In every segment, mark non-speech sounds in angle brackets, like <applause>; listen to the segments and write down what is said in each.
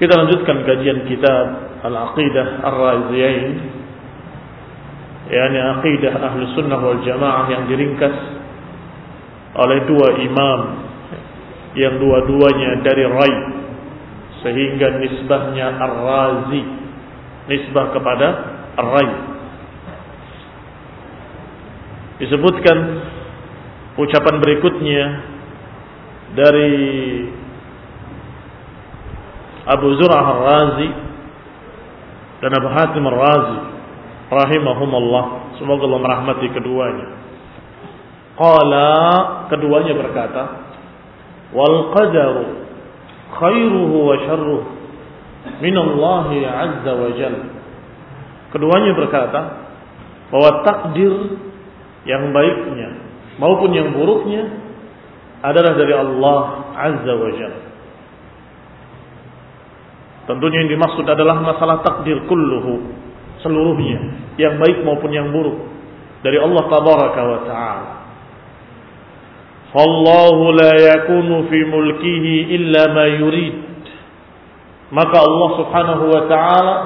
Kita lanjutkan kajian kitab Al-Aqidah Ar-Raziyain yakni aqidah ahli sunnah wal jamaah yang diringkas oleh dua imam yang dua-duanya dari Rai sehingga nisbahnya Ar-Razi nisbah kepada Ar-Rai disebutkan ucapan berikutnya dari Abu Zur'ah Ar-Razi dan Abu Hatim Ar-Razi rahimahumullah. Semoga Allah merahmati keduanya. Qala keduanya berkata wal qadaru khairuhu wa syarruhu min Allah azza wa jalla keduanya berkata bahwa takdir yang baiknya maupun yang buruknya adalah dari Allah azza wa jalla Tentunya yang dimaksud adalah masalah takdir kulluhu seluruhnya, yang baik maupun yang buruk dari Allah tabaraka wa taala. Fallahu la yakunu fi mulkihi illa ma yurid. Maka Allah Subhanahu wa taala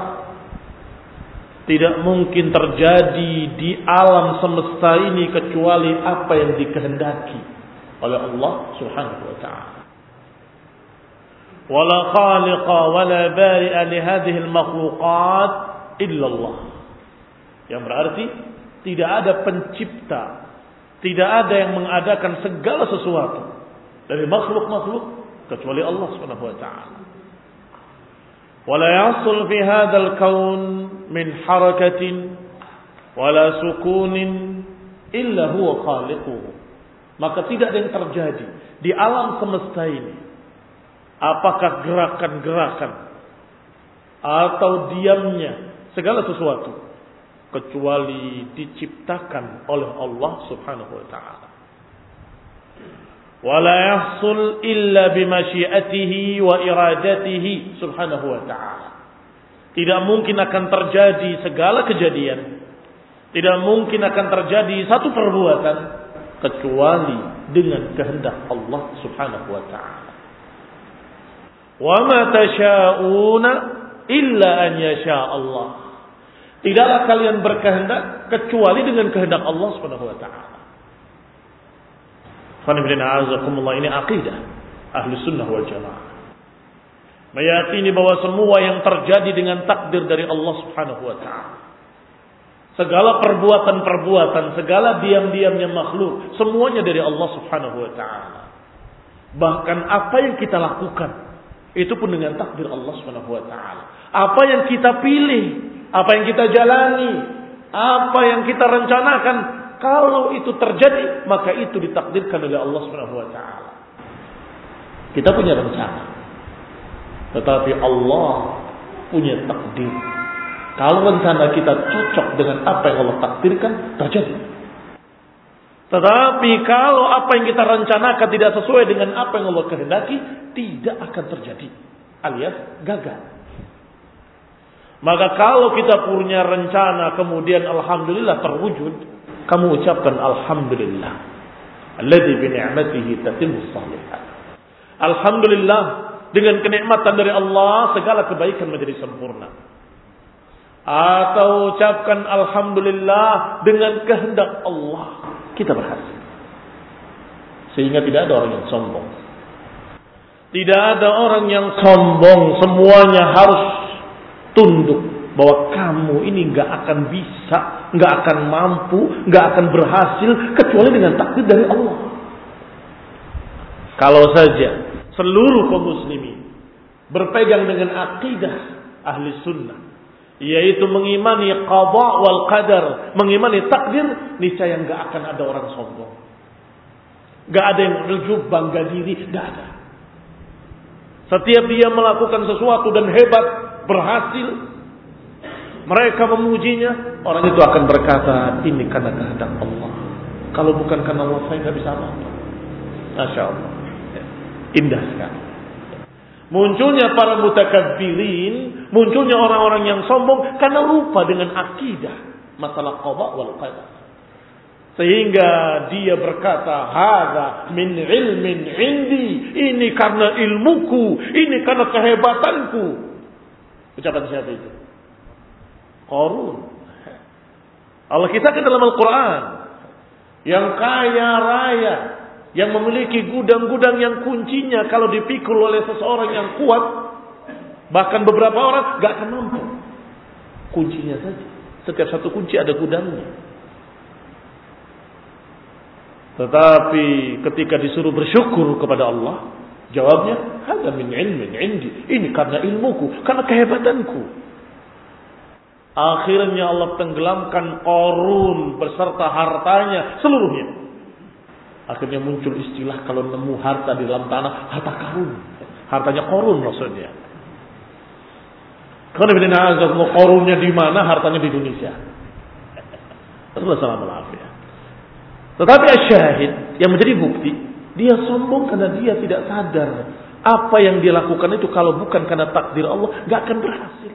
tidak mungkin terjadi di alam semesta ini kecuali apa yang dikehendaki oleh Allah Subhanahu wa taala. ولا خالق ولا بارئ لهذه المخلوقات إلا الله yang berarti tidak ada pencipta tidak ada yang mengadakan segala sesuatu dari makhluk-makhluk kecuali Allah Subhanahu wa taala ولا يحصل في هذا الكون من حركة ولا سكون إلا هو خالقه maka tidak ada yang terjadi di alam semesta ini apakah gerakan-gerakan atau diamnya segala sesuatu kecuali diciptakan oleh Allah Subhanahu wa taala. Wala yahsul illa bimasyiatihi wa iradatihi subhanahu wa ta'ala. Tidak mungkin akan terjadi segala kejadian. Tidak mungkin akan terjadi satu perbuatan kecuali dengan kehendak Allah Subhanahu wa taala. Wa ma tasyauna illa an yasha Allah. Tidaklah kalian berkehendak kecuali dengan kehendak Allah Subhanahu wa taala. ini akidah ahli sunnah wal jamaah. Meyakini bahwa semua yang terjadi dengan takdir dari Allah Subhanahu wa taala. Segala perbuatan-perbuatan, segala diam-diamnya makhluk, semuanya dari Allah Subhanahu wa taala. Bahkan apa yang kita lakukan Itu pun dengan takdir Allah taala. Apa yang kita pilih, apa yang kita jalani, apa yang kita rencanakan, kalau itu terjadi, maka itu ditakdirkan oleh Allah taala. Kita punya rencana. Tetapi Allah punya takdir. Kalau rencana kita cocok dengan apa yang Allah takdirkan, terjadi. Tetapi kalau apa yang kita rencanakan tidak sesuai dengan apa yang Allah kehendaki, tidak akan terjadi. Alias gagal. Maka kalau kita punya rencana kemudian Alhamdulillah terwujud, kamu ucapkan Alhamdulillah. Alladhi bini'matihi. Alhamdulillah dengan kenikmatan dari Allah segala kebaikan menjadi sempurna. Atau ucapkan Alhamdulillah dengan kehendak Allah kita berhasil. Sehingga tidak ada orang yang sombong. Tidak ada orang yang sombong, semuanya harus tunduk bahwa kamu ini nggak akan bisa, nggak akan mampu, nggak akan berhasil kecuali dengan takdir dari Allah. Kalau saja seluruh kaum muslimin berpegang dengan akidah ahli sunnah, yaitu mengimani qada wal qadar, mengimani takdir, niscaya nggak akan ada orang sombong. Nggak ada yang ujub bangga diri, nggak ada. Setiap dia melakukan sesuatu dan hebat, berhasil, mereka memujinya, orang itu akan berkata, ini karena kehendak Allah. Kalau bukan karena Allah, saya nggak bisa apa-apa. Masya Allah. Indah sekali. Munculnya para mutakabbirin, munculnya orang-orang yang sombong karena lupa dengan akidah masalah qada wal qadar. Sehingga dia berkata, "Hadza min ilmin indi." Ini karena ilmuku, ini karena kehebatanku. Ucapan siapa itu? Qarun. Allah kita ke dalam Al-Qur'an yang kaya raya, yang memiliki gudang-gudang yang kuncinya kalau dipikul oleh seseorang yang kuat, bahkan beberapa orang gak akan mampu. Kuncinya saja. Setiap satu kunci ada gudangnya. Tetapi ketika disuruh bersyukur kepada Allah, jawabnya, "Hada min ilmin indi." Ini karena ilmuku, karena kehebatanku. Akhirnya Allah tenggelamkan korun beserta hartanya seluruhnya. Akhirnya muncul istilah kalau nemu harta di dalam tanah, harta karun. Hartanya korun maksudnya. Kalau mau korunnya di mana, hartanya di Indonesia. Rasulullah ya. Tetapi asyahid yang menjadi bukti, dia sombong karena dia tidak sadar apa yang dia lakukan itu kalau bukan karena takdir Allah, gak akan berhasil.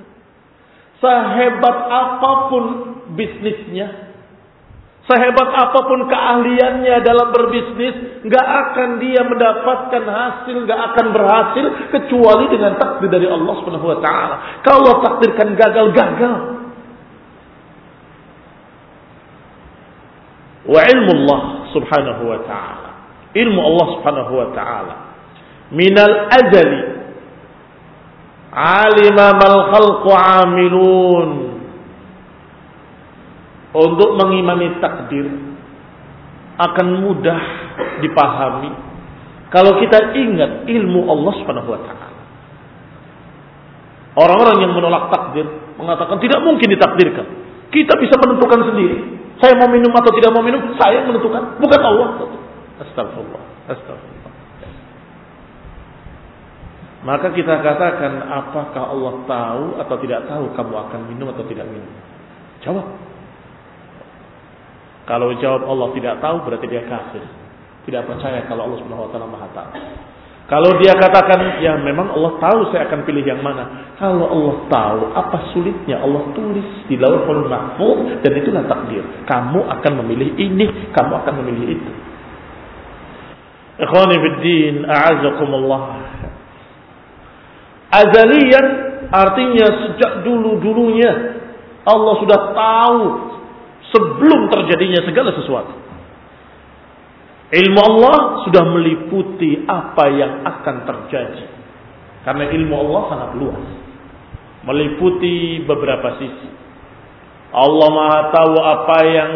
Sehebat apa pun bisnisnya, Sehebat apa pun keahliannya dalam berbisnis, nggak akan dia mendapatkan hasil, nggak akan berhasil kecuali dengan takdir dari Allah Subhanahu Wa Taala. Kalau takdirkan gagal, gagal. Wa ilmu Allah Subhanahu Wa Taala, ilmu Allah Subhanahu Wa Taala, minal azali, alima mal khalqu amilun untuk mengimani takdir akan mudah dipahami kalau kita ingat ilmu Allah Subhanahu wa taala. Orang-orang yang menolak takdir mengatakan tidak mungkin ditakdirkan. Kita bisa menentukan sendiri. Saya mau minum atau tidak mau minum, saya menentukan, bukan Allah. Astagfirullah. Astagfirullah. Maka kita katakan apakah Allah tahu atau tidak tahu kamu akan minum atau tidak minum? Jawab. Kalau jawab Allah tidak tahu berarti dia kafir. Tidak percaya kalau Allah Subhanahu wa taala Maha tahu. Kalau dia katakan ya memang Allah tahu saya akan pilih yang mana. Kalau Allah tahu apa sulitnya Allah tulis di Lauhul Mahfuz dan itulah takdir. Kamu akan memilih ini, kamu akan memilih itu. Ikhwani fiddin, a'azakumullah. Azalian artinya sejak dulu-dulunya Allah sudah tahu sebelum terjadinya segala sesuatu. Ilmu Allah sudah meliputi apa yang akan terjadi. Karena ilmu Allah sangat luas. Meliputi beberapa sisi. Allah Maha tahu apa yang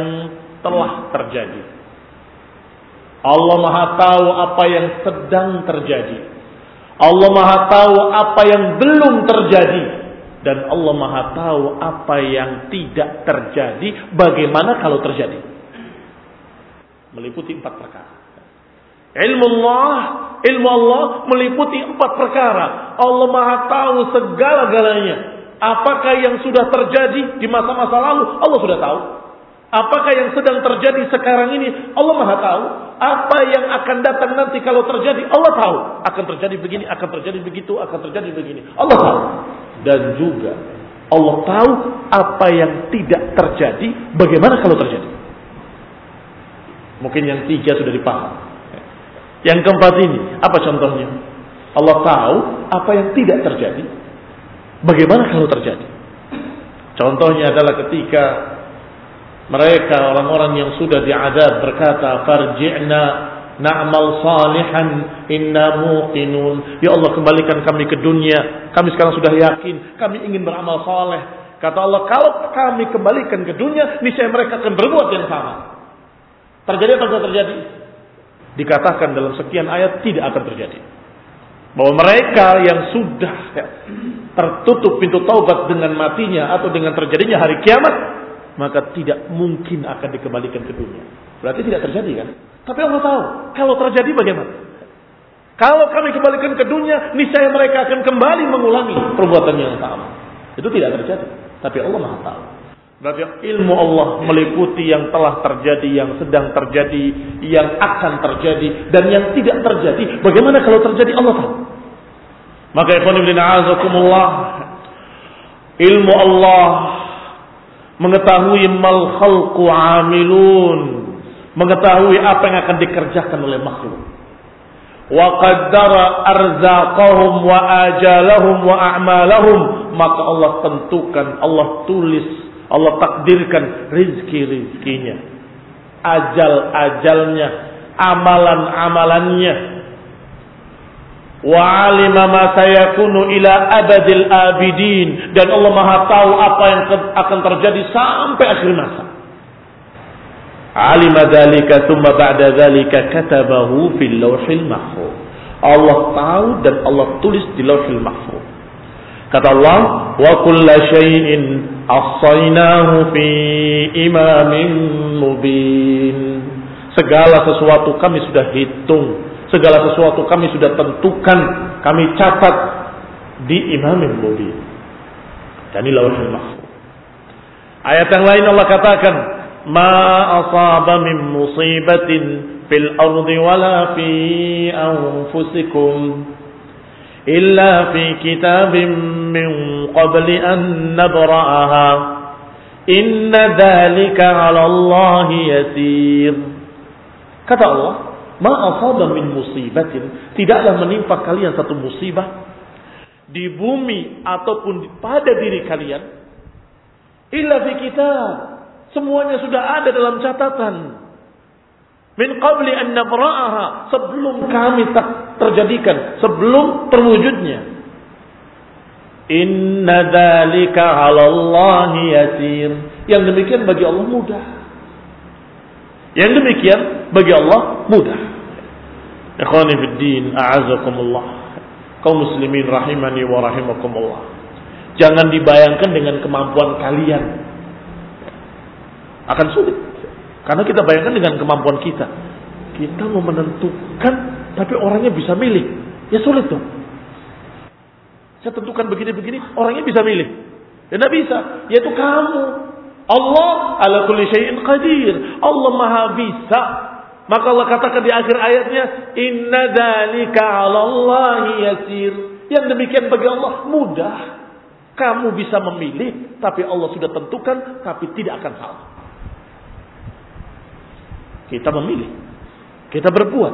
telah terjadi. Allah Maha tahu apa yang sedang terjadi. Allah Maha tahu apa yang belum terjadi dan Allah Maha tahu apa yang tidak terjadi, bagaimana kalau terjadi. Meliputi empat perkara. Ilmu Allah, ilmu Allah meliputi empat perkara. Allah Maha tahu segala-galanya. Apakah yang sudah terjadi di masa-masa lalu, Allah sudah tahu. Apakah yang sedang terjadi sekarang ini, Allah Maha tahu. Apa yang akan datang nanti kalau terjadi, Allah tahu. Akan terjadi begini, akan terjadi begitu, akan terjadi begini. Allah tahu. Dan juga Allah tahu apa yang tidak terjadi, bagaimana kalau terjadi. Mungkin yang tiga sudah dipaham. Yang keempat ini, apa contohnya? Allah tahu apa yang tidak terjadi, bagaimana kalau terjadi. Contohnya adalah ketika mereka orang-orang yang sudah diadab berkata, "Farji'na na'mal salihan inna muqinun." Ya Allah, kembalikan kami ke dunia. Kami sekarang sudah yakin, kami ingin beramal saleh. Kata Allah, kalau kami kembalikan ke dunia, niscaya mereka akan berbuat yang sama. Terjadi atau tidak terjadi? Dikatakan dalam sekian ayat tidak akan terjadi. Bahwa mereka yang sudah tertutup pintu taubat dengan matinya atau dengan terjadinya hari kiamat, maka tidak mungkin akan dikembalikan ke dunia. Berarti tidak terjadi kan? Tapi Allah tahu, kalau terjadi bagaimana? Kalau kami kembalikan ke dunia, niscaya mereka akan kembali mengulangi perbuatan yang sama. Itu tidak terjadi. Tapi Allah Maha tahu. Berarti ilmu Allah meliputi yang telah terjadi, yang sedang terjadi, yang akan terjadi, dan yang tidak terjadi. Bagaimana kalau terjadi Allah tahu. Maka ikhwan ibn ilmu Allah mengetahui mal khalqu amilun, mengetahui apa yang akan dikerjakan oleh makhluk. Wa qaddara arzaqahum wa ajalahum wa a'malahum, maka Allah tentukan, Allah tulis, Allah takdirkan rizki-rizkinya, ajal-ajalnya, amalan-amalannya, wa alima ma sayakunu ila abadil abidin dan Allah Maha tahu apa yang akan terjadi sampai akhir masa. Alima dzalika thumma ba'da dzalika katabahu fil lauhil mahfuz. Allah tahu dan Allah tulis di lauhil mahfuz. Kata Allah, wa kulla syai'in ahsaynahu fi imamin mubin. Segala sesuatu kami sudah hitung Segala sesuatu kami sudah tentukan, kami catat di Imam Mubin. Dan ini lauhul. Ayat yang lain Allah katakan, "Ma asaba min musibatin fil ardi wala fi anfusikum illa fi kitabin min qabli an nabra'aha. Inna dhalika 'ala Allah yasir." Kata Allah, Ma'asaba min musibatin. Tidaklah menimpa kalian satu musibah. Di bumi ataupun pada diri kalian. Illa fi kitab. Semuanya sudah ada dalam catatan. Min qabli an nabra'aha. Sebelum kami tak terjadikan. Sebelum terwujudnya. Inna dhalika ala Allah yasir. Yang demikian bagi Allah mudah. Yang demikian bagi Allah mudah. Ikhwani fid din, a'azakumullah. Kaum muslimin rahimani wa rahimakumullah. Jangan dibayangkan dengan kemampuan kalian. Akan sulit. Karena kita bayangkan dengan kemampuan kita. Kita mau menentukan, tapi orangnya bisa milih. Ya sulit dong. Saya tentukan begini-begini, orangnya bisa milih. Ya tidak bisa, yaitu kamu. Allah ala kulli syai'in qadir. Allah maha bisa maka Allah katakan di akhir ayatnya, Inna dalika Allah yasir. Yang demikian bagi Allah mudah. Kamu bisa memilih, tapi Allah sudah tentukan, tapi tidak akan salah. Kita memilih. Kita berbuat.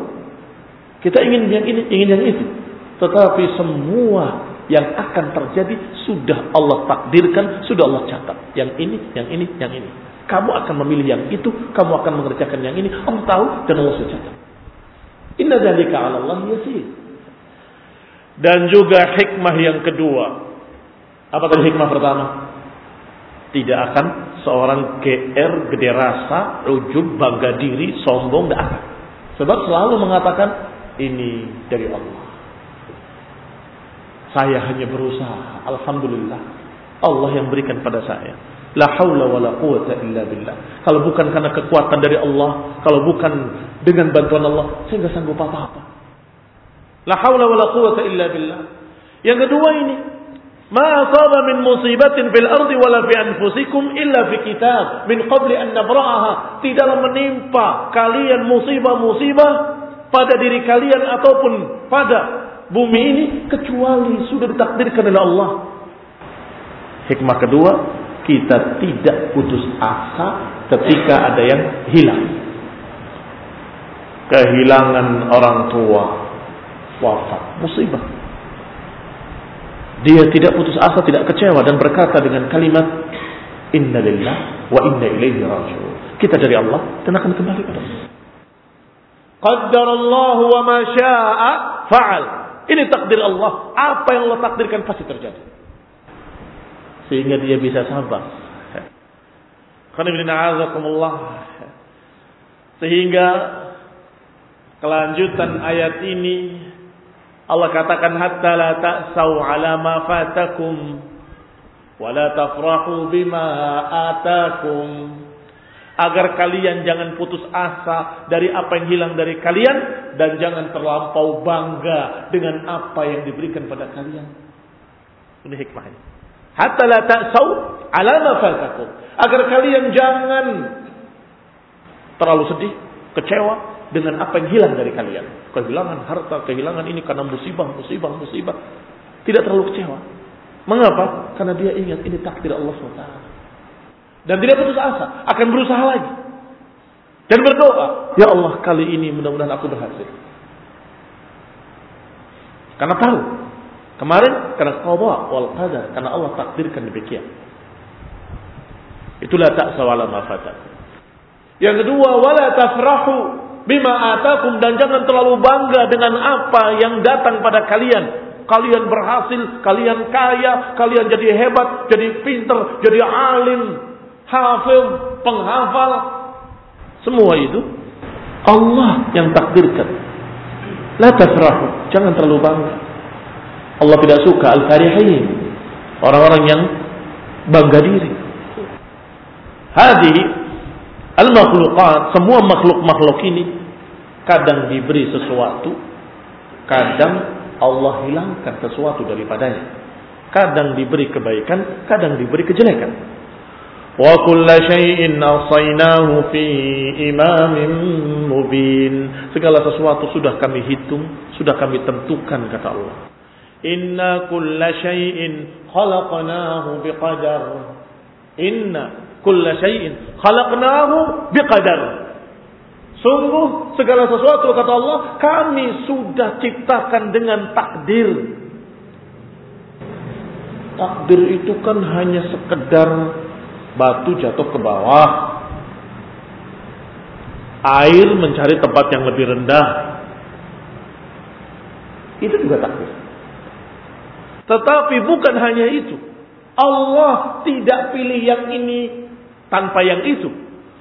Kita ingin yang ini, ingin yang itu. Tetapi semua yang akan terjadi sudah Allah takdirkan, sudah Allah catat. Yang ini, yang ini, yang ini. Kamu akan memilih yang itu, kamu akan mengerjakan yang ini. Allah tahu dan Allah catat. Inna dzalika 'ala Allah yasir. Dan juga hikmah yang kedua. Apa tadi hikmah pertama? Tidak akan seorang GR gede rasa, ujub, bangga diri, sombong, tidak akan. Sebab selalu mengatakan ini dari Allah. Saya hanya berusaha. Alhamdulillah. Allah yang berikan pada saya. La haula wa la quwata illa billah. Kalau bukan karena kekuatan dari Allah, kalau bukan dengan bantuan Allah, saya nggak sanggup apa-apa. La haula wa la quwata illa billah. Yang kedua ini, ma asaba min musibatin fil ardi wala fi anfusikum illa fi kitab min qabli an nabra'aha. Tidaklah menimpa kalian musibah-musibah pada diri kalian ataupun pada bumi ini kecuali sudah ditakdirkan oleh Allah. Hikmah kedua, kita tidak putus asa ketika ada yang hilang. Kehilangan orang tua, wafat, musibah. Dia tidak putus asa, tidak kecewa dan berkata dengan kalimat Inna lillah wa inna ilaihi raji'un. Kita dari Allah dan akan kembali pada Allah. Qaddarallahu wa ma syaa fa'al. Ini takdir Allah. Apa yang Allah takdirkan pasti terjadi sehingga dia bisa sabar. Sehingga kelanjutan ayat ini Allah katakan hatta la ta'sau ala ma fatakum wa la tafrahu bima atakum agar kalian jangan putus asa dari apa yang hilang dari kalian dan jangan terlampau bangga dengan apa yang diberikan pada kalian. Ini hikmahnya. Hatta la ta'sau ala ma fatakum. Agar kalian jangan terlalu sedih, kecewa dengan apa yang hilang dari kalian. Kehilangan harta, kehilangan ini karena musibah, musibah, musibah. Tidak terlalu kecewa. Mengapa? Karena dia ingat ini takdir Allah SWT. Dan tidak putus asa, akan berusaha lagi. Dan berdoa, Ya Allah kali ini mudah-mudahan aku berhasil. Karena tahu Kemarin karena qada wal qadar, karena Allah takdirkan demikian. Itulah tak sawala ma Yang kedua, wala tafrahu bima atakum dan jangan terlalu bangga dengan apa yang datang pada kalian. Kalian berhasil, kalian kaya, kalian jadi hebat, jadi pinter, jadi alim, hafil, penghafal. Semua itu Allah yang takdirkan. La tafrahu, jangan terlalu bangga. Allah tidak suka al-farihin. Orang-orang yang bangga diri. Hadi al-makhluqat, semua makhluk-makhluk ini kadang diberi sesuatu, kadang Allah hilangkan sesuatu daripadanya. Kadang diberi kebaikan, kadang diberi kejelekan. Wa kulla syai'in asaynahu fi imamin mubin. Segala sesuatu sudah kami hitung, sudah kami tentukan kata Allah. Inna kulla syai'in khalaqnahu biqadar. Inna kulla syai'in khalaqnahu biqadar. Sungguh segala sesuatu kata Allah kami sudah ciptakan dengan takdir. Takdir itu kan hanya sekedar batu jatuh ke bawah. Air mencari tempat yang lebih rendah. Itu juga takdir. Tetapi bukan hanya itu. Allah tidak pilih yang ini tanpa yang itu.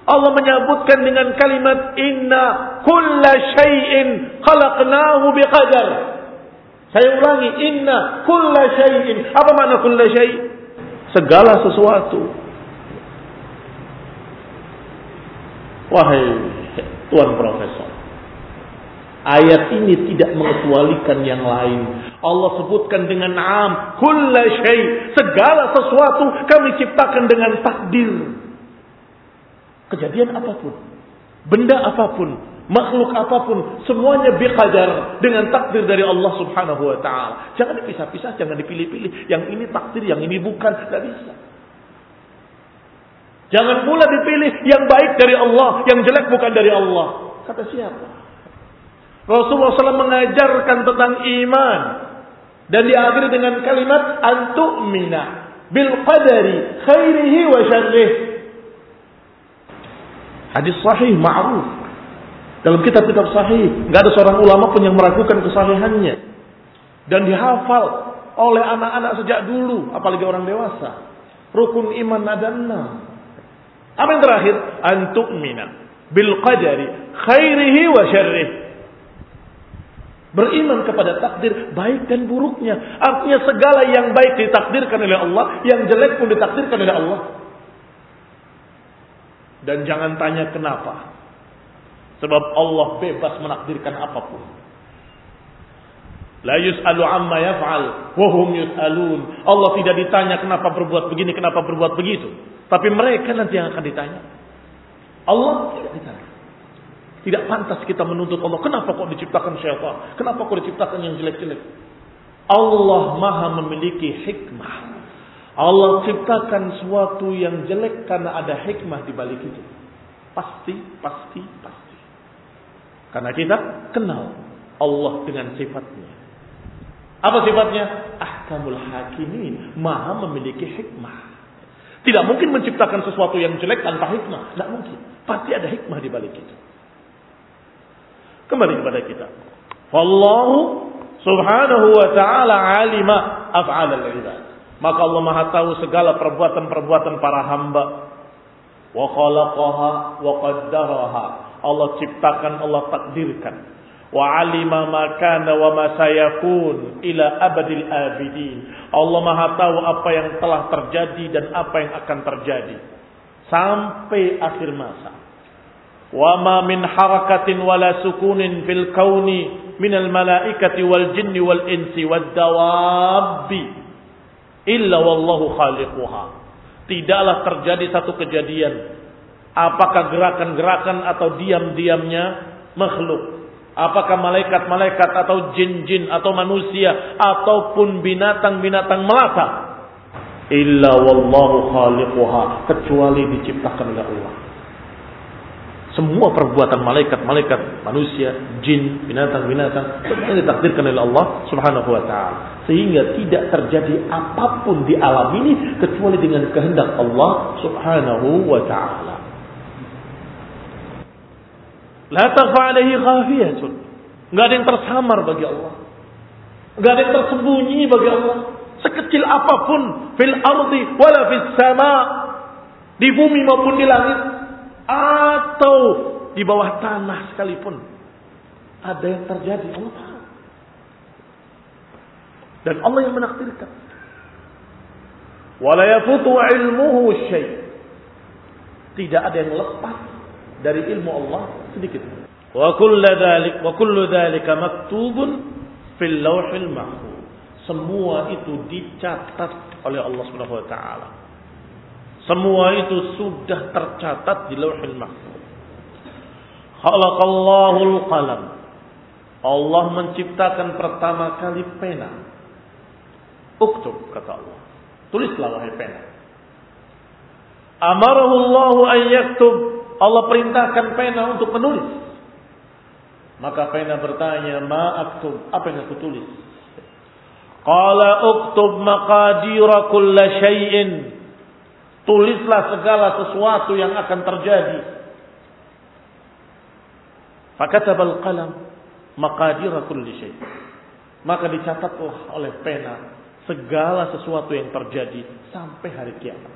Allah menyebutkan dengan kalimat inna kulla syai'in khalaqnahu biqadar. Saya ulangi inna kulla syai'in. Apa makna kulla syai'? Segala sesuatu. Wahai Tuan Profesor. Ayat ini tidak mengecualikan yang lain. Allah sebutkan dengan am, kulla segala sesuatu kami ciptakan dengan takdir. Kejadian apa pun, benda apa pun, makhluk apa pun, semuanya biqadar dengan takdir dari Allah Subhanahu wa taala. Jangan dipisah-pisah, jangan dipilih-pilih. Yang ini takdir, yang ini bukan, tidak bisa. Jangan pula dipilih yang baik dari Allah, yang jelek bukan dari Allah. Kata siapa? Rasulullah SAW mengajarkan tentang iman dan diakhiri dengan kalimat antu'mina bil qadari khairihi wa syarrih. Hadis sahih ma'ruf. Dalam kitab-kitab sahih, nggak ada seorang ulama pun yang meragukan kesahihannya. Dan dihafal oleh anak-anak sejak dulu, apalagi orang dewasa. Rukun iman ada enam. Apa yang terakhir? Antu'mina bil qadari khairihi wa syarrih Beriman kepada takdir baik dan buruknya. Artinya segala yang baik ditakdirkan oleh Allah, yang jelek pun ditakdirkan oleh Allah. Dan jangan tanya kenapa. Sebab Allah bebas menakdirkan apa pun. La yus'alu amma yaf'al wa hum yus'alun. Allah tidak ditanya kenapa berbuat begini, kenapa berbuat begitu. Tapi mereka nanti yang akan ditanya. Allah tidak ditanya. Tidak pantas kita menuntut Allah. Kenapa kok diciptakan syaitan? Kenapa kok diciptakan yang jelek-jelek? Allah maha memiliki hikmah. Allah ciptakan sesuatu yang jelek karena ada hikmah di balik itu. Pasti, pasti, pasti. Karena kita kenal Allah dengan sifatnya. Apa sifatnya? Ahkamul hakimin. Maha memiliki hikmah. Tidak mungkin menciptakan sesuatu yang jelek tanpa hikmah. Tidak mungkin. Pasti ada hikmah di balik itu. Kembali kepada kita. Wallahu subhanahu wa ta'ala alima af'al al-ibad. Maka Allah Maha tahu segala perbuatan-perbuatan para hamba. Wa khalaqaha wa qaddaraha. Allah ciptakan, Allah takdirkan. Wa alima ma kana wa ma sayakun ila abadil abidin. Allah Maha tahu apa yang telah terjadi dan apa yang akan terjadi sampai akhir masa. وما من حركة ولا سكون في الكون من الملائكة والجن والإنس والدواب إلا والله خالقها tidaklah terjadi satu kejadian apakah gerakan-gerakan atau diam-diamnya makhluk apakah malaikat-malaikat atau jin-jin atau manusia ataupun binatang-binatang melata illa wallahu khaliquha kecuali diciptakan oleh Allah semua perbuatan malaikat-malaikat, manusia, jin, binatang-binatang, semuanya ditakdirkan oleh Allah Subhanahu wa taala. Sehingga tidak terjadi apa pun di alam ini kecuali dengan kehendak Allah Subhanahu wa taala. La takhfa alaihi khafiyatun. Enggak ada yang tersamar bagi Allah. Enggak ada yang tersembunyi bagi Allah. Sekecil apa pun fil ardi wala fis sama. Di bumi maupun di langit atau di bawah tanah sekalipun. Ada yang terjadi Allah tahu. Dan Allah yang menakdirkan. Wala yafutu ilmuhu syai. Tidak ada yang lepas dari ilmu Allah sedikit wa kullu dzalik wa kullu dzalika maktubun fil lauhil mahfuz. Semua itu dicatat oleh Allah Subhanahu wa taala semua itu sudah tercatat di Lauhul Mahfuz. Khalaqallahu qalam. Allah menciptakan pertama kali pena. Uktub kata Allah. Tulislah wahai pena. Amarahu Allah an yaktub. Allah perintahkan pena untuk menulis. Maka pena bertanya, "Ma aktub? Apa yang aku tulis?" Qala uktub maqadira kulla syai'in Tulislah segala sesuatu yang akan terjadi. Fakatabal qalam maqadira kulli syai. Maka dicatatlah oleh pena segala sesuatu yang terjadi sampai hari kiamat.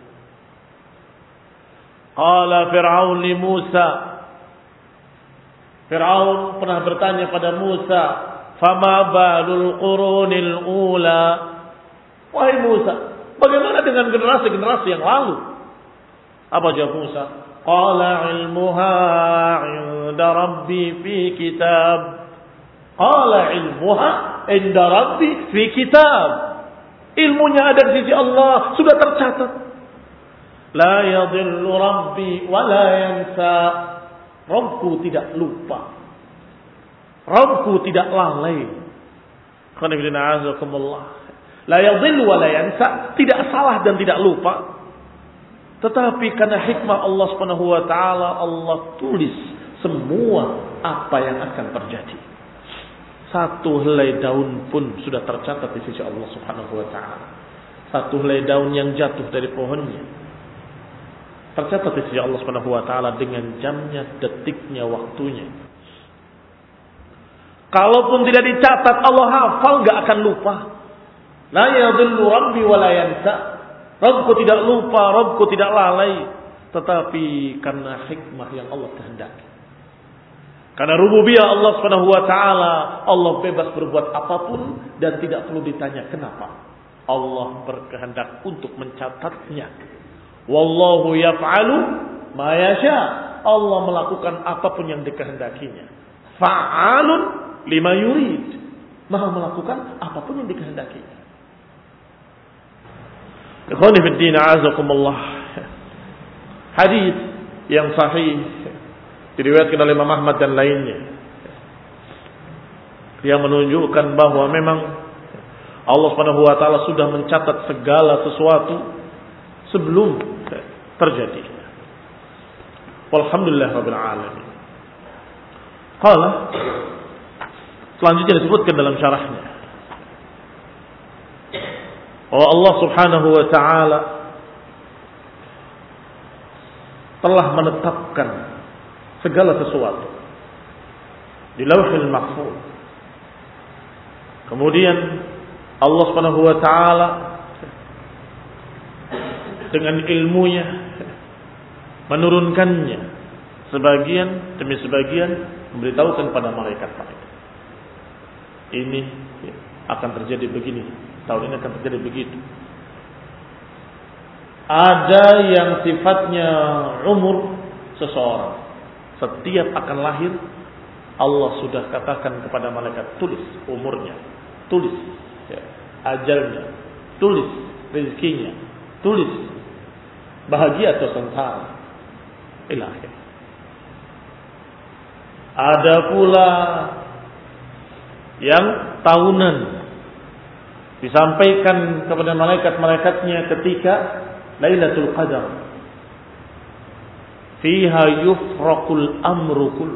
Qala Fir'aun li Musa. Fir'aun pernah bertanya pada Musa, "Fama balul qurunil ula?" Wahai Musa, Bagaimana dengan generasi-generasi yang lalu? Apa jawab Musa? Qala ilmuha inda rabbi fi kitab. Qala ilmuha inda rabbi fi kitab. Ilmunya ada di sisi Allah, sudah tercatat. La yadhillu rabbi wa la yansa. Rabbku tidak lupa. Rabbku tidak lalai. Qanifidina azakumullah. La yadhillu wa la tidak salah dan tidak lupa. Tetapi karena hikmah Allah Subhanahu wa taala Allah tulis semua apa yang akan terjadi. Satu helai daun pun sudah tercatat di sisi Allah Subhanahu wa taala. Satu helai daun yang jatuh dari pohonnya tercatat di sisi Allah Subhanahu wa taala dengan jamnya, detiknya, waktunya. Kalaupun tidak dicatat Allah hafal nggak akan lupa. La yadhillu rabbi wa la yansa. Rabbku tidak lupa, Rabbku tidak lalai. Tetapi karena hikmah yang Allah kehendaki. Karena rububiyah Allah Subhanahu wa taala, Allah bebas berbuat apa pun dan tidak perlu ditanya kenapa. Allah berkehendak untuk mencatatnya. Wallahu yaf'alu ma yasha. Allah melakukan apa pun yang dikehendakinya. Fa'alun lima yurid. Maha melakukan apa pun yang dikehendakinya. Ikhwani fi din azakumullah. Hadis yang sahih diriwayatkan oleh Imam Ahmad dan lainnya yang menunjukkan bahwa memang Allah Subhanahu wa taala sudah mencatat segala sesuatu sebelum terjadi. Walhamdulillah rabbil alamin. Qala selanjutnya disebutkan dalam syarahnya bahwa Allah Subhanahu wa taala telah menetapkan segala sesuatu di Lauhul Mahfuz. Kemudian Allah Subhanahu wa taala dengan ilmunya menurunkannya sebagian demi sebagian memberitahukan kepada malaikat-malaikat. Ini akan terjadi begini, tahun ini akan terjadi begitu. Ada yang sifatnya umur seseorang. Setiap akan lahir, Allah sudah katakan kepada malaikat, tulis umurnya, tulis ya, ajalnya, tulis rezekinya, tulis bahagia atau sengsara. Ilahi. Ada pula yang tahunan disampaikan kepada malaikat-malaikatnya ketika Lailatul Qadar. Fiha yufraqul amru kull.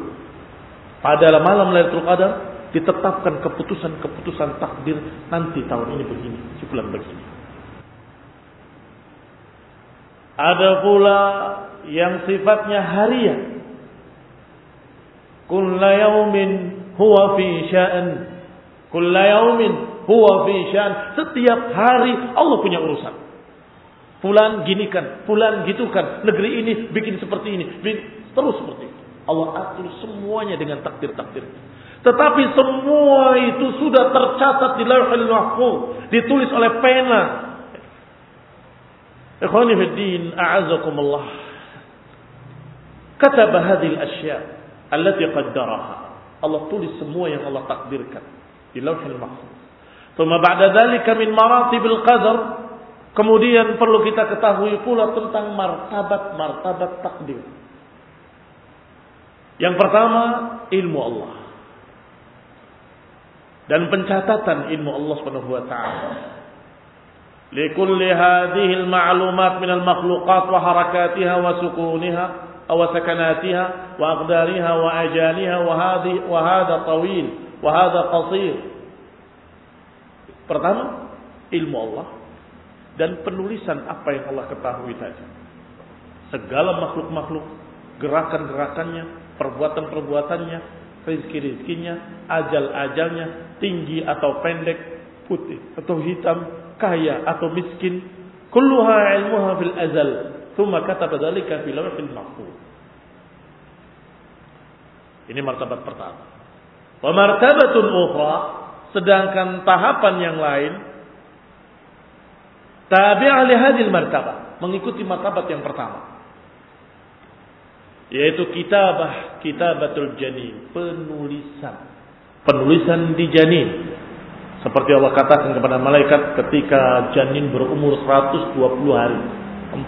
Pada malam Lailatul Qadar ditetapkan keputusan-keputusan takdir nanti tahun ini begini, sebulan begini. Ada pula yang sifatnya harian. Kulla yaumin huwa fi sya'an. Kulla yaumin huwa fi sya'an. Setiap hari Allah punya urusan. Fulan ginikan, fulan gitukan, negeri ini bikin seperti ini, terus seperti itu. Allah atur semuanya dengan takdir-takdir. Tetapi semua itu sudah tercatat di Lauhul Mahfuz, ditulis oleh pena. Ikhwani fi din, a'azakumullah. Kataba hadhihi al-asya' allati qaddaraha. Allah tulis semua yang Allah takdirkan di Lauhul Mahfuz. ثم بعد ذلك من مراتب القدر Kemudian perlu kita ketahui pula tentang martabat-martabat takdir. Yang pertama, ilmu Allah. Dan pencatatan ilmu Allah Subhanahu wa taala. Likulli hadhihi al-ma'lumat min al-makhluqat wa harakatiha wa sukuniha aw sakanatiha wa aqdariha wa ajaliha wa hadhi wa hadha tawil wa hadha qasir. Pertama, ilmu Allah dan penulisan apa yang Allah ketahui tadi. Segala makhluk-makhluk, gerakan-gerakannya, perbuatan-perbuatannya, rezeki-rezekinya, ajal-ajalnya, tinggi atau pendek, putih atau hitam, kaya atau miskin, kulluha ilmuha fil azal, thumma kataba dzalika fi lawhil mahfuz. Ini martabat pertama. Wa martabatun ukhra, sedangkan tahapan yang lain Tabi'ah li hadil martabah. Mengikuti martabat yang pertama. Yaitu kitabah, kitabatul janin. Penulisan. Penulisan di janin. Seperti Allah katakan kepada malaikat ketika janin berumur 120 hari. 40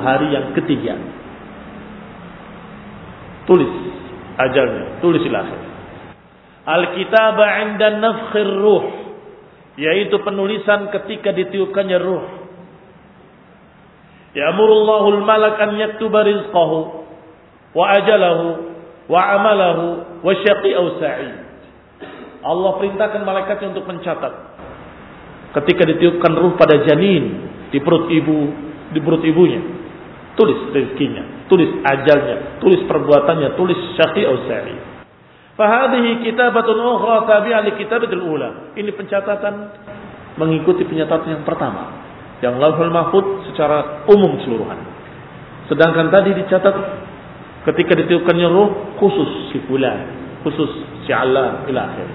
hari yang ketiga. Tulis ajalnya. Tulis lahir. Al-kitabah inda nafkhir ruh yaitu penulisan ketika ditiupkannya ruh. Ya'murullahu al-malak an yaktuba rizqahu wa ajalahu wa amalahu wa syaqi aw sa'id. Allah perintahkan malaikatnya untuk mencatat ketika ditiupkan ruh pada janin di perut ibu di perut ibunya. Tulis rezekinya, tulis ajalnya, tulis perbuatannya, tulis syaqi aw sa'id. Fahadihi kitabatun ukhra tabi'ah li kitabatul ula. Ini pencatatan mengikuti pencatatan yang pertama. Yang lauhul mahfud secara umum keseluruhan. Sedangkan tadi dicatat Ketika ditiupkannya ruh khusus si fulan, khusus si Allah ila akhir.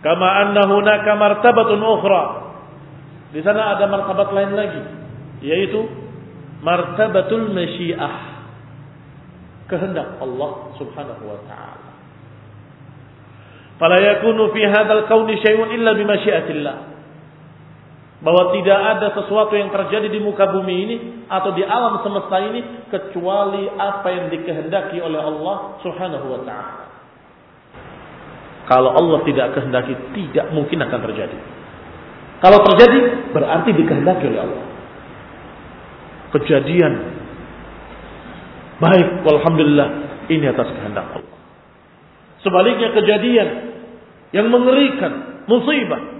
Kama anna hunaka martabatun ukhra. Di sana ada martabat lain lagi, yaitu martabatul masyiah. Kehendak Allah Subhanahu wa taala. Fala yakunu fi hadzal kauni syai'un illa bi bahwa tidak ada sesuatu yang terjadi di muka bumi ini atau di alam semesta ini kecuali apa yang dikehendaki oleh Allah Subhanahu wa taala. Kalau Allah tidak kehendaki tidak mungkin akan terjadi. Kalau terjadi berarti dikehendaki oleh Allah. Kejadian baik alhamdulillah ini atas kehendak Allah. Sebaliknya kejadian yang mengerikan, musibah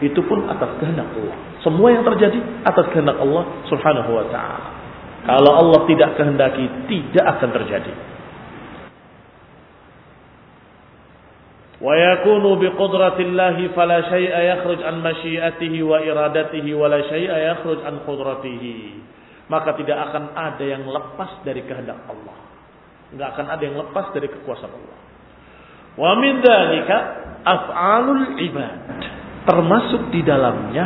itu pun atas kehendak Allah. Semua yang terjadi atas kehendak Allah Subhanahu wa taala. Kalau Allah tidak kehendaki, tidak akan terjadi. Syai'a yakhruj an masyiatihi wa iradatihi wa la syai'a yakhruj an qudratihi. Maka tidak akan ada yang lepas dari kehendak Allah. Enggak akan ada yang lepas dari kekuasaan Allah. Wa min dzalika af'alul ibad termasuk di dalamnya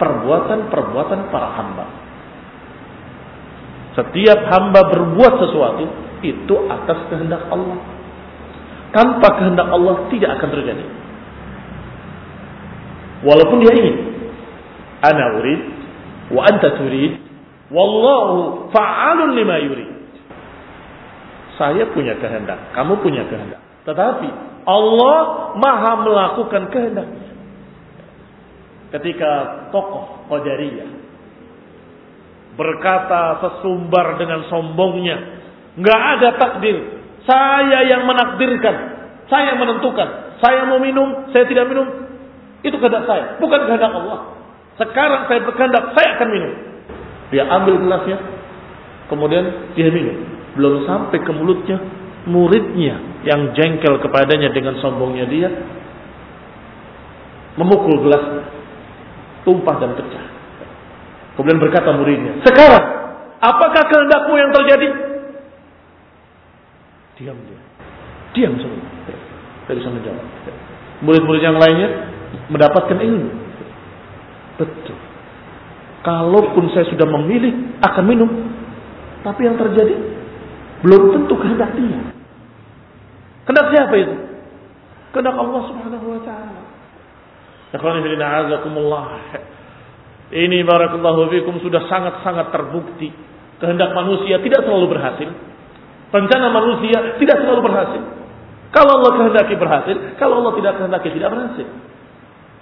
perbuatan-perbuatan para hamba. Setiap hamba berbuat sesuatu itu atas kehendak Allah. Tanpa kehendak Allah tidak akan terjadi. Walaupun dia ingin. Ana urid wa anta turid wallahu fa'alun lima yurid. Saya punya kehendak, kamu punya kehendak. Tetapi Allah maha melakukan kehendaknya ketika tokoh Qadariyah berkata sesumbar dengan sombongnya, nggak ada takdir, saya yang menakdirkan, saya yang menentukan, saya mau minum, saya tidak minum, itu kehendak saya, bukan kehendak Allah. Sekarang saya berkehendak, saya akan minum. Dia ambil gelasnya, kemudian dia minum. Belum sampai ke mulutnya, muridnya yang jengkel kepadanya dengan sombongnya dia memukul gelasnya tumpah dan pecah. Kemudian berkata muridnya, sekarang apakah kehendakmu yang terjadi? Diam dia. Diam semua. Tidak bisa menjawab. Murid-murid yang lainnya mendapatkan ilmu. Betul. Kalaupun saya sudah memilih akan minum, tapi yang terjadi belum tentu kehendak dia. Kehendak siapa itu? Kehendak Allah Subhanahu wa taala. Ini barakallahu fikum sudah sangat-sangat terbukti. Kehendak manusia tidak selalu berhasil. Rencana manusia tidak selalu berhasil. Kalau Allah kehendaki berhasil, kalau Allah tidak kehendaki tidak berhasil.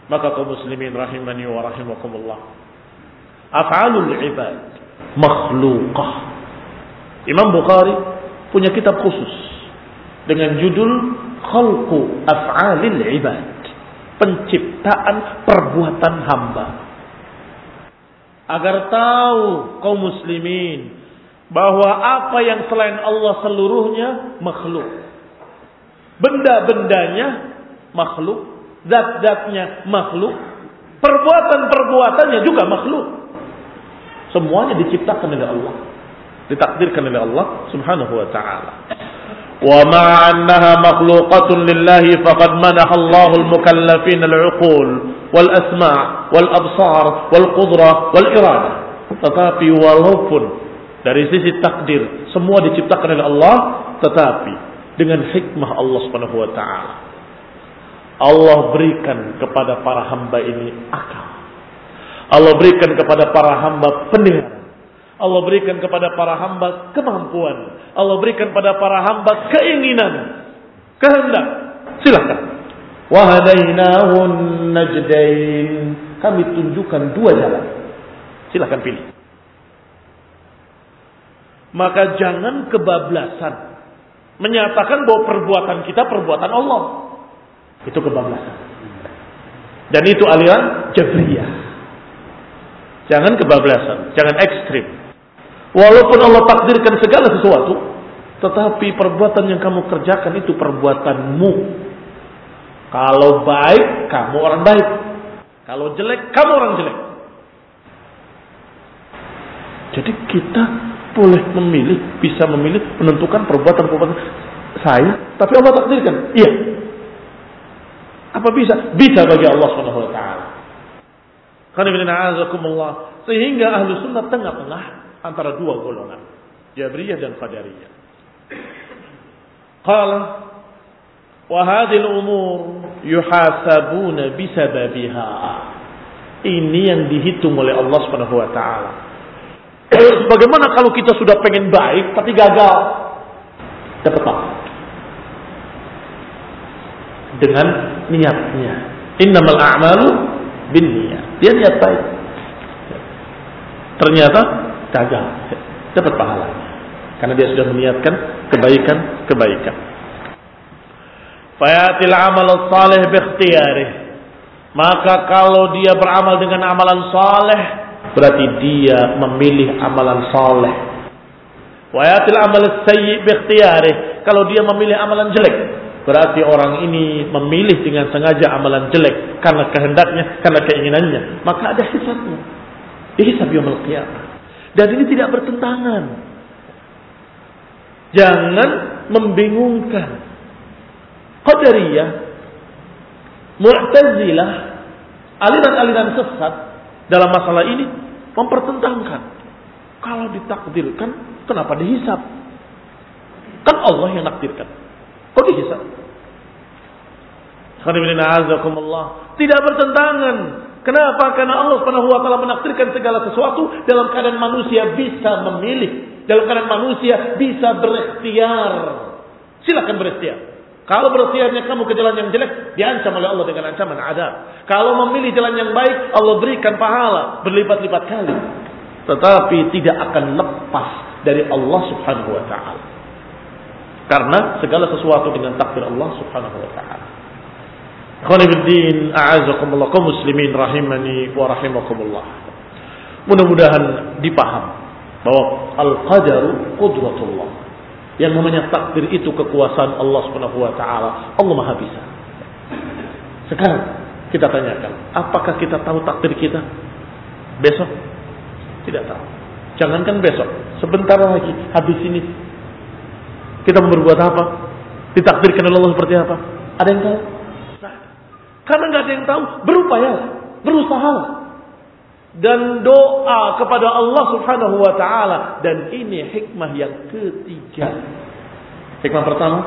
Maka kaum muslimin rahimani wa rahimakumullah. Af'alul ibad makhlukah. Imam Bukhari punya kitab khusus dengan judul Khalqu Af'alil Ibad penciptaan perbuatan hamba. Agar tahu kaum muslimin bahwa apa yang selain Allah seluruhnya makhluk. Benda-bendanya makhluk, zat-zatnya makhluk, perbuatan-perbuatannya juga makhluk. Semuanya diciptakan oleh Allah. Ditakdirkan oleh Allah Subhanahu wa taala. ومع أنها مخلوقة لله فقد منح الله المكلفين العقول والأسماع والأبصار والقدرة والإرادة tetapi walaupun dari sisi takdir semua diciptakan oleh Allah tetapi dengan hikmah Allah Subhanahu wa taala Allah berikan kepada para hamba ini akal Allah berikan kepada para hamba pendengaran Allah berikan kepada para hamba kemampuan. Allah berikan pada para hamba keinginan, kehendak. Silakan. Wahadainahun najdain. Kami tunjukkan dua jalan. Silakan pilih. Maka jangan kebablasan menyatakan bahwa perbuatan kita perbuatan Allah. Itu kebablasan. Dan itu aliran Jabriyah. Jangan kebablasan, jangan ekstrim. Walaupun Allah takdirkan segala sesuatu, tetapi perbuatan yang kamu kerjakan itu perbuatanmu. Kalau baik, kamu orang baik. Kalau jelek, kamu orang jelek. Jadi kita boleh memilih, bisa memilih, menentukan perbuatan-perbuatan saya, tapi Allah takdirkan. Iya. Apa bisa? Bisa bagi Allah taala. Sehingga ahlu sunnah tengah-tengah antara dua golongan. Jabriyah dan Qadariyah. Qala wa hadhil umur yuhasabuna bisababiha. Ini yang dihitung oleh Allah Subhanahu wa taala. <clears throat> Bagaimana kalau kita sudah pengen baik tapi gagal? Dapat apa? Dengan niatnya. Innamal a'malu bin. Dia niat baik. Ternyata gagal. Dapat pahalanya. Karena dia sudah meniatkan kebaikan-kebaikan. Fayatil amal salih bikhtiyarih. Maka kalau dia beramal dengan amalan saleh, berarti dia memilih amalan saleh. Wayatil amal sayyi bikhtiyarih. Kalau dia memilih amalan jelek, berarti orang ini memilih dengan sengaja amalan jelek karena kehendaknya, karena keinginannya. Maka ada hisabnya. Dihisab yaumul qiyamah. Dan ini tidak bertentangan Jangan membingungkan. Qadariyah, Mu'tazilah, aliran-aliran sesat dalam masalah ini mempertentangkan. Kalau ditakdirkan, kenapa dihisap? Kan Allah yang nakdirkan. Kok dihisap? Tidak bertentangan. Kenapa? Karena Allah Subhanahu wa taala menakdirkan segala sesuatu dalam keadaan manusia bisa memilih dalam keadaan manusia bisa berikhtiar. Silakan berikhtiar. Kalau berikhtiarnya kamu ke jalan yang jelek, diancam oleh Allah dengan ancaman adab. Kalau memilih jalan yang baik, Allah berikan pahala berlipat-lipat kali. Tetapi tidak akan lepas dari Allah Subhanahu wa taala. Karena segala sesuatu dengan takdir Allah Subhanahu wa taala. Khonibuddin a'azakumullah kaum muslimin rahimani wa rahimakumullah. Mudah-mudahan dipaham bahwa al-qadaru qudratullah. Yang namanya takdir itu kekuasaan Allah Subhanahu wa taala. Allah Maha bisa. Sekarang kita tanyakan, apakah kita tahu takdir kita besok? Tidak tahu. Jangankan besok, sebentar lagi habis ini kita berbuat apa? Ditakdirkan oleh Allah seperti apa? Ada yang tahu? Karena nggak ada yang tahu, berupaya, berusaha dan doa kepada Allah Subhanahu wa taala dan ini hikmah yang ketiga. Hikmah pertama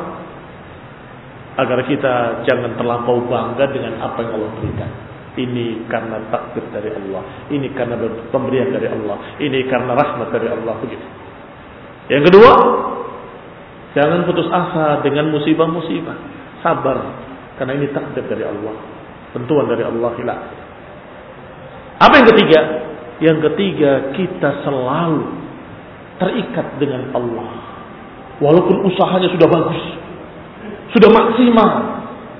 agar kita jangan terlampau bangga dengan apa yang Allah berikan. Ini karena takdir dari Allah, ini karena pemberian dari Allah, ini karena rahmat dari Allah begitu. Yang kedua, jangan putus asa dengan musibah-musibah. Sabar karena ini takdir dari Allah, tentuan dari Allah hilang. Apa yang ketiga? Yang ketiga kita selalu terikat dengan Allah. Walaupun usahanya sudah bagus, sudah maksimal,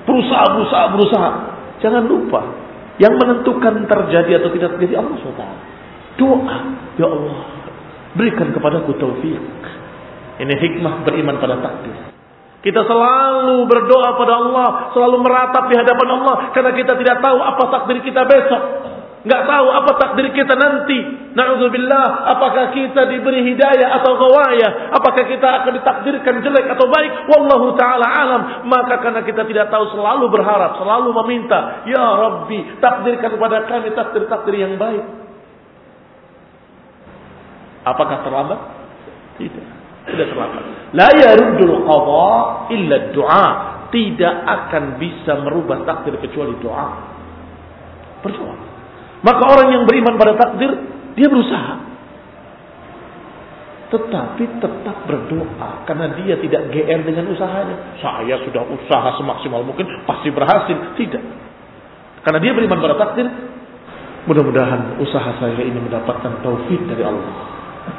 berusaha, berusaha, berusaha. Jangan lupa, yang menentukan terjadi atau tidak terjadi Allah SWT. Doa, ya Allah, berikan kepadaku taufik. Ini hikmah beriman pada takdir. Kita selalu berdoa pada Allah, selalu meratap di hadapan Allah karena kita tidak tahu apa takdir kita besok. Nggak tahu apa takdir kita nanti. Na'udzubillah. Apakah kita diberi hidayah atau gawayah. Apakah kita akan ditakdirkan jelek atau baik. Wallahu ta'ala alam. Maka karena kita tidak tahu selalu berharap. Selalu meminta. Ya Rabbi. Takdirkan kepada kami takdir-takdir yang baik. Apakah terlambat? Tidak. Tidak terlambat. La yaruddul qadha illa doa. Tidak akan bisa merubah takdir kecuali doa. Berdoa. Maka orang yang beriman pada takdir, dia berusaha. Tetapi tetap berdoa. Karena dia tidak GR dengan usahanya. Saya sudah usaha semaksimal mungkin, pasti berhasil. Tidak. Karena dia beriman pada takdir, mudah-mudahan usaha saya ini mendapatkan taufik dari Allah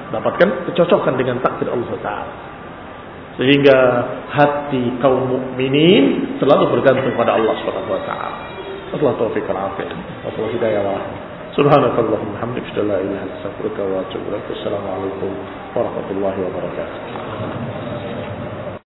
dapatkan kecocokan dengan takdir Allah Taala. Sehingga hati kaum mukminin selalu bergantung pada Allah Subhanahu wa taala. Allah taufik wal afiyah. Allah hidayah wa Subhanakallahumma hamdika la ilaha illa anta astaghfiruka wa atubu ilaik. Assalamualaikum warahmatullahi wabarakatuh.